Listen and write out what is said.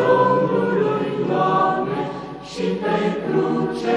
Domnului, Doamne, și pe cruce